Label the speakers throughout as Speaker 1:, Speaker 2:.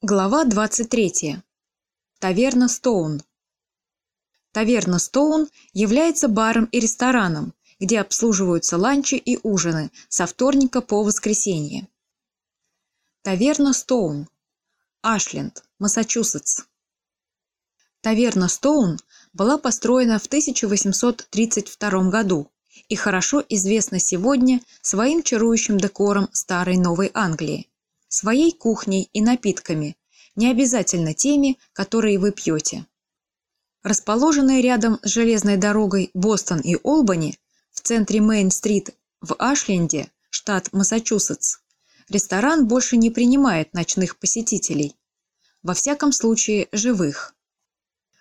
Speaker 1: Глава 23. Таверна Стоун. Таверна Стоун является баром и рестораном, где обслуживаются ланчи и ужины со вторника по воскресенье. Таверна Стоун. Ашленд, Массачусетс. Таверна Стоун была построена в 1832 году и хорошо известна сегодня своим чарующим декором старой Новой Англии своей кухней и напитками, не обязательно теми, которые вы пьете. Расположенная рядом с железной дорогой Бостон и Олбани, в центре Мейн-стрит в Ашленде, штат Массачусетс, ресторан больше не принимает ночных посетителей. Во всяком случае, живых.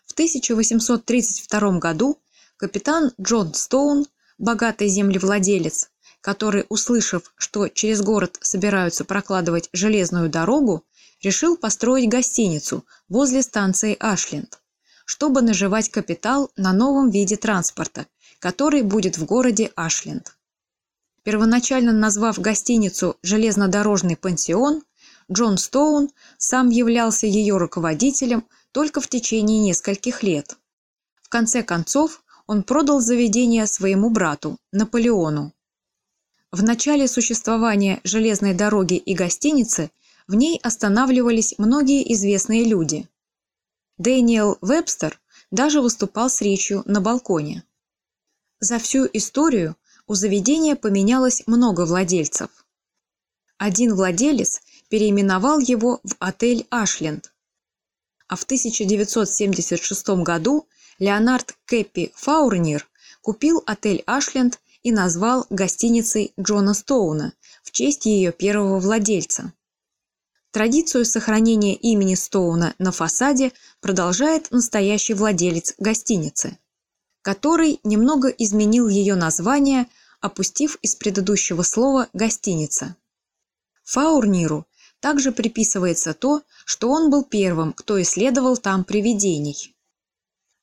Speaker 1: В 1832 году капитан Джон Стоун, богатый землевладелец, который, услышав, что через город собираются прокладывать железную дорогу, решил построить гостиницу возле станции Ашленд, чтобы наживать капитал на новом виде транспорта, который будет в городе Ашленд. Первоначально назвав гостиницу «Железнодорожный пансион», Джон Стоун сам являлся ее руководителем только в течение нескольких лет. В конце концов, он продал заведение своему брату, Наполеону, в начале существования железной дороги и гостиницы в ней останавливались многие известные люди. Дэниел Вебстер даже выступал с речью на балконе. За всю историю у заведения поменялось много владельцев. Один владелец переименовал его в отель «Ашленд», а в 1976 году Леонард Кэппи Фаурнир купил отель «Ашленд» и назвал гостиницей Джона Стоуна в честь ее первого владельца. Традицию сохранения имени Стоуна на фасаде продолжает настоящий владелец гостиницы, который немного изменил ее название, опустив из предыдущего слова «гостиница». Фаурниру также приписывается то, что он был первым, кто исследовал там привидений.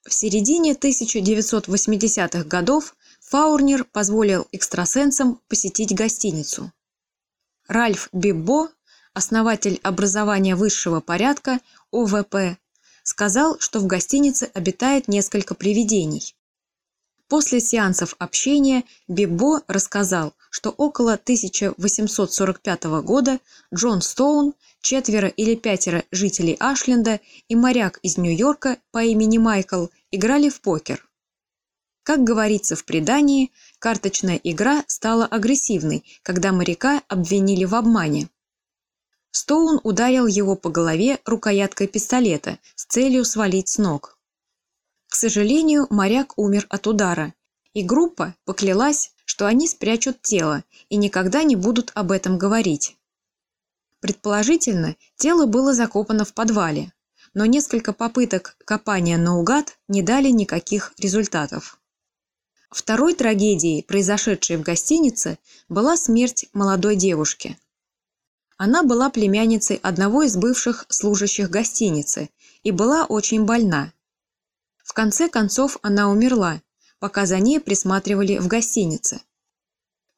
Speaker 1: В середине 1980-х годов Фаурнер позволил экстрасенсам посетить гостиницу. Ральф Биббо, основатель образования высшего порядка ОВП, сказал, что в гостинице обитает несколько привидений. После сеансов общения Биббо рассказал, что около 1845 года Джон Стоун, четверо или пятеро жителей Ашленда и моряк из Нью-Йорка по имени Майкл играли в покер. Как говорится в предании, карточная игра стала агрессивной, когда моряка обвинили в обмане. Стоун ударил его по голове рукояткой пистолета с целью свалить с ног. К сожалению, моряк умер от удара, и группа поклялась, что они спрячут тело и никогда не будут об этом говорить. Предположительно, тело было закопано в подвале, но несколько попыток копания наугад не дали никаких результатов. Второй трагедией, произошедшей в гостинице, была смерть молодой девушки. Она была племянницей одного из бывших служащих гостиницы и была очень больна. В конце концов она умерла, пока за ней присматривали в гостинице.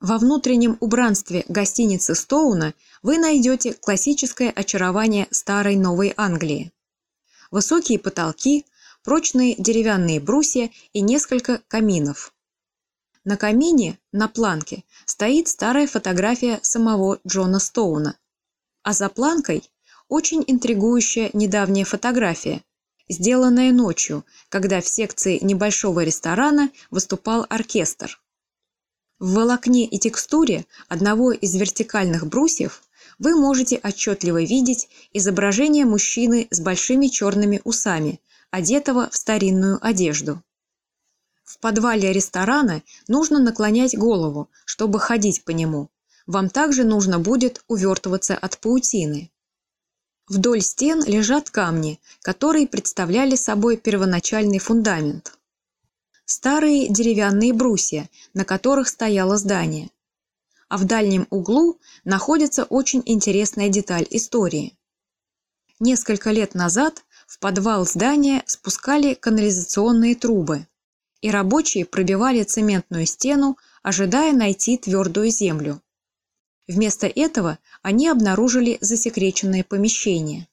Speaker 1: Во внутреннем убранстве гостиницы Стоуна вы найдете классическое очарование старой Новой Англии. Высокие потолки, прочные деревянные брусья и несколько каминов. На камине, на планке, стоит старая фотография самого Джона Стоуна. А за планкой очень интригующая недавняя фотография, сделанная ночью, когда в секции небольшого ресторана выступал оркестр. В волокне и текстуре одного из вертикальных брусьев вы можете отчетливо видеть изображение мужчины с большими черными усами, одетого в старинную одежду. В подвале ресторана нужно наклонять голову, чтобы ходить по нему. Вам также нужно будет увертываться от паутины. Вдоль стен лежат камни, которые представляли собой первоначальный фундамент. Старые деревянные брусья, на которых стояло здание. А в дальнем углу находится очень интересная деталь истории. Несколько лет назад в подвал здания спускали канализационные трубы и рабочие пробивали цементную стену, ожидая найти твердую землю. Вместо этого они обнаружили засекреченное помещение.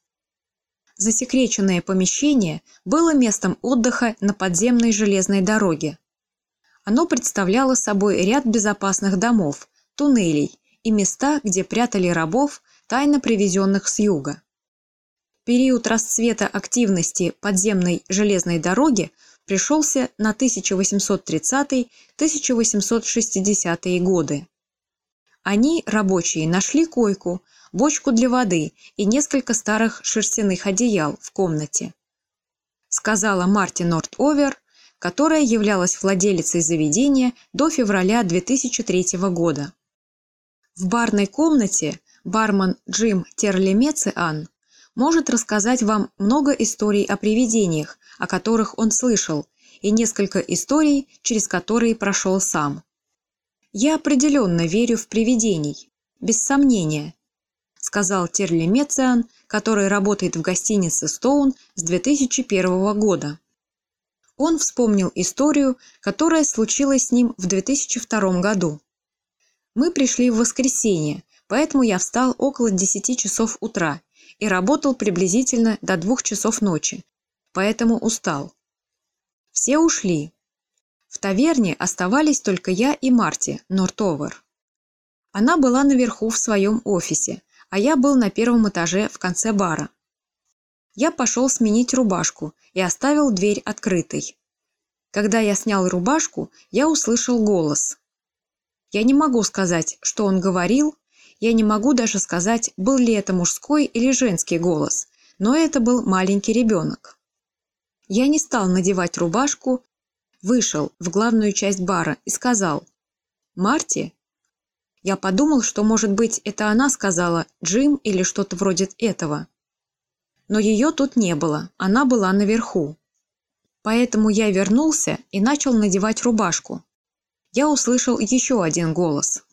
Speaker 1: засекреченное помещение было местом отдыха на подземной железной дороге. Оно представляло собой ряд безопасных домов, туннелей и места, где прятали рабов, тайно привезенных с юга. Период расцвета активности подземной железной дороги пришелся на 1830-1860-е годы. Они, рабочие, нашли койку, бочку для воды и несколько старых шерстяных одеял в комнате. Сказала Марти Норт-Овер, которая являлась владелицей заведения до февраля 2003 года. В барной комнате бармен Джим Терлемециан может рассказать вам много историй о привидениях, о которых он слышал, и несколько историй, через которые прошел сам. «Я определенно верю в привидений, без сомнения», сказал Терли Мециан, который работает в гостинице «Стоун» с 2001 года. Он вспомнил историю, которая случилась с ним в 2002 году. Мы пришли в воскресенье, поэтому я встал около 10 часов утра и работал приблизительно до 2 часов ночи, поэтому устал. Все ушли. В таверне оставались только я и Марти Нортовер. Она была наверху в своем офисе, а я был на первом этаже в конце бара. Я пошел сменить рубашку и оставил дверь открытой. Когда я снял рубашку, я услышал голос. Я не могу сказать, что он говорил, я не могу даже сказать, был ли это мужской или женский голос, но это был маленький ребенок. Я не стал надевать рубашку, вышел в главную часть бара и сказал «Марти?» Я подумал, что, может быть, это она сказала «Джим» или что-то вроде этого. Но ее тут не было, она была наверху. Поэтому я вернулся и начал надевать рубашку я услышал еще один голос.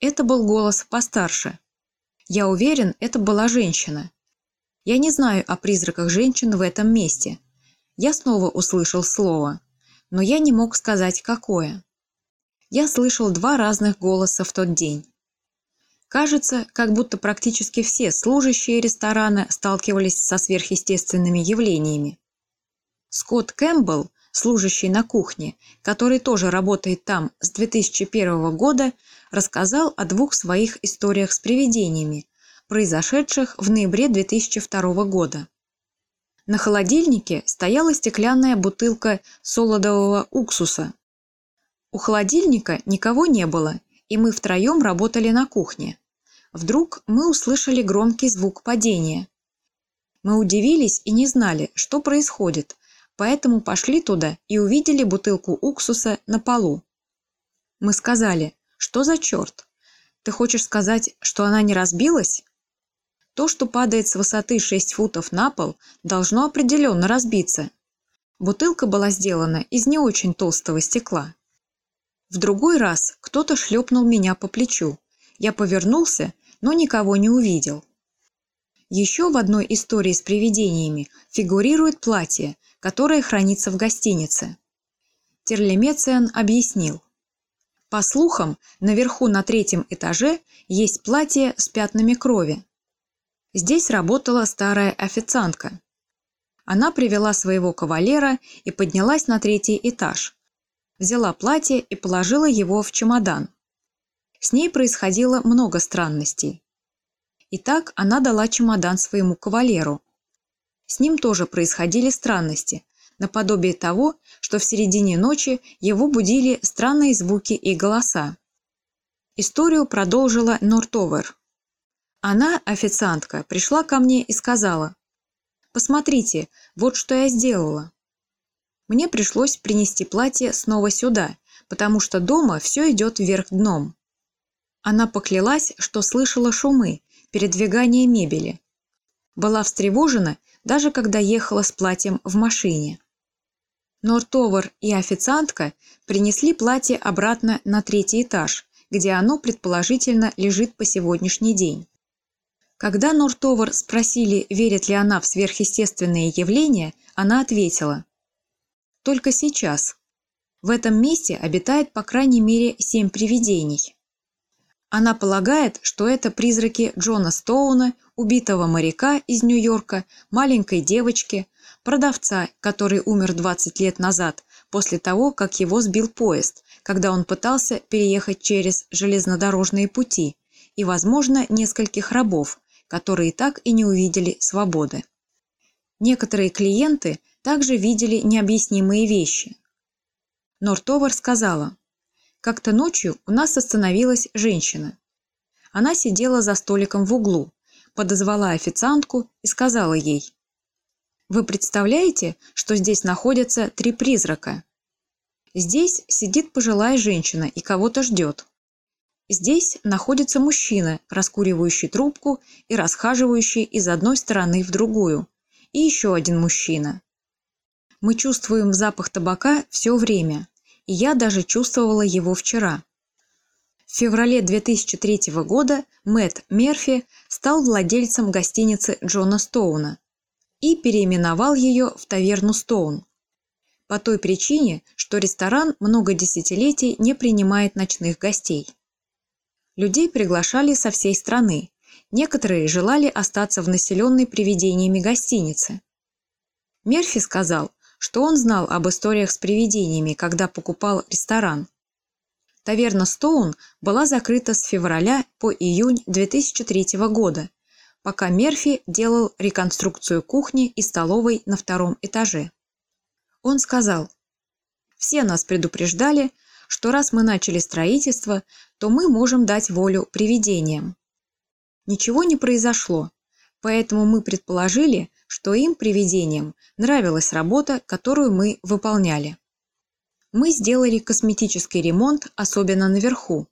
Speaker 1: Это был голос постарше. Я уверен, это была женщина. Я не знаю о призраках женщин в этом месте. Я снова услышал слово, но я не мог сказать, какое. Я слышал два разных голоса в тот день. Кажется, как будто практически все служащие ресторана сталкивались со сверхъестественными явлениями. Скотт Кэмпбелл служащий на кухне, который тоже работает там с 2001 года, рассказал о двух своих историях с привидениями, произошедших в ноябре 2002 года. На холодильнике стояла стеклянная бутылка солодового уксуса. У холодильника никого не было, и мы втроем работали на кухне. Вдруг мы услышали громкий звук падения. Мы удивились и не знали, что происходит, поэтому пошли туда и увидели бутылку уксуса на полу. Мы сказали, что за черт? Ты хочешь сказать, что она не разбилась? То, что падает с высоты 6 футов на пол, должно определенно разбиться. Бутылка была сделана из не очень толстого стекла. В другой раз кто-то шлепнул меня по плечу. Я повернулся, но никого не увидел. Еще в одной истории с привидениями фигурирует платье, которое хранится в гостинице. Терлемециан объяснил. По слухам, наверху на третьем этаже есть платье с пятнами крови. Здесь работала старая официантка. Она привела своего кавалера и поднялась на третий этаж. Взяла платье и положила его в чемодан. С ней происходило много странностей. Итак, она дала чемодан своему кавалеру, с ним тоже происходили странности, наподобие того, что в середине ночи его будили странные звуки и голоса. Историю продолжила Нортовер. Она, официантка, пришла ко мне и сказала, «Посмотрите, вот что я сделала». Мне пришлось принести платье снова сюда, потому что дома все идет вверх дном. Она поклялась, что слышала шумы, передвигание мебели. Была встревожена даже когда ехала с платьем в машине. Нортовар и официантка принесли платье обратно на третий этаж, где оно, предположительно, лежит по сегодняшний день. Когда Нортовар спросили, верит ли она в сверхъестественные явления, она ответила «Только сейчас. В этом месте обитает по крайней мере семь привидений». Она полагает, что это призраки Джона Стоуна, убитого моряка из Нью-Йорка, маленькой девочки, продавца, который умер 20 лет назад, после того, как его сбил поезд, когда он пытался переехать через железнодорожные пути, и, возможно, нескольких рабов, которые так и не увидели свободы. Некоторые клиенты также видели необъяснимые вещи. Нортовар сказала, «Как-то ночью у нас остановилась женщина. Она сидела за столиком в углу, подозвала официантку и сказала ей, «Вы представляете, что здесь находятся три призрака? Здесь сидит пожилая женщина и кого-то ждет. Здесь находится мужчина, раскуривающий трубку и расхаживающий из одной стороны в другую, и еще один мужчина. Мы чувствуем запах табака все время, я даже чувствовала его вчера. В феврале 2003 года Мэтт Мерфи стал владельцем гостиницы Джона Стоуна и переименовал ее в таверну Стоун. По той причине, что ресторан много десятилетий не принимает ночных гостей. Людей приглашали со всей страны. Некоторые желали остаться в населенной привидениями гостинице. Мерфи сказал, что он знал об историях с привидениями, когда покупал ресторан. Таверна «Стоун» была закрыта с февраля по июнь 2003 года, пока Мерфи делал реконструкцию кухни и столовой на втором этаже. Он сказал, «Все нас предупреждали, что раз мы начали строительство, то мы можем дать волю привидениям. Ничего не произошло, поэтому мы предположили, что им, привидениям, нравилась работа, которую мы выполняли. Мы сделали косметический ремонт, особенно наверху.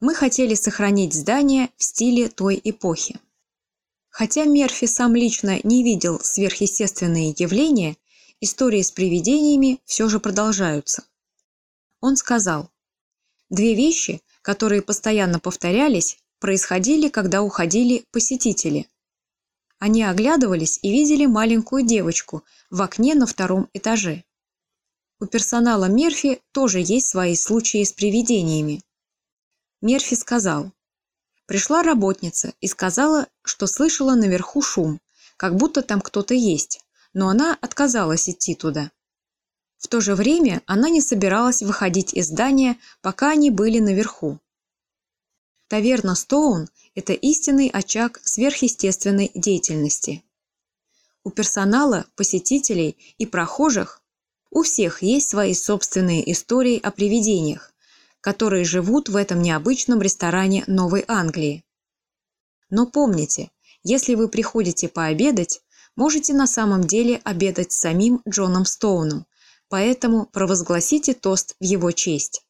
Speaker 1: Мы хотели сохранить здание в стиле той эпохи. Хотя Мерфи сам лично не видел сверхъестественные явления, истории с привидениями все же продолжаются. Он сказал, «Две вещи, которые постоянно повторялись, происходили, когда уходили посетители. Они оглядывались и видели маленькую девочку в окне на втором этаже. У персонала Мерфи тоже есть свои случаи с привидениями. Мерфи сказал, «Пришла работница и сказала, что слышала наверху шум, как будто там кто-то есть, но она отказалась идти туда. В то же время она не собиралась выходить из здания, пока они были наверху. Таверна Стоун – это истинный очаг сверхъестественной деятельности. У персонала, посетителей и прохожих у всех есть свои собственные истории о привидениях, которые живут в этом необычном ресторане Новой Англии. Но помните, если вы приходите пообедать, можете на самом деле обедать с самим Джоном Стоуном, поэтому провозгласите тост в его честь.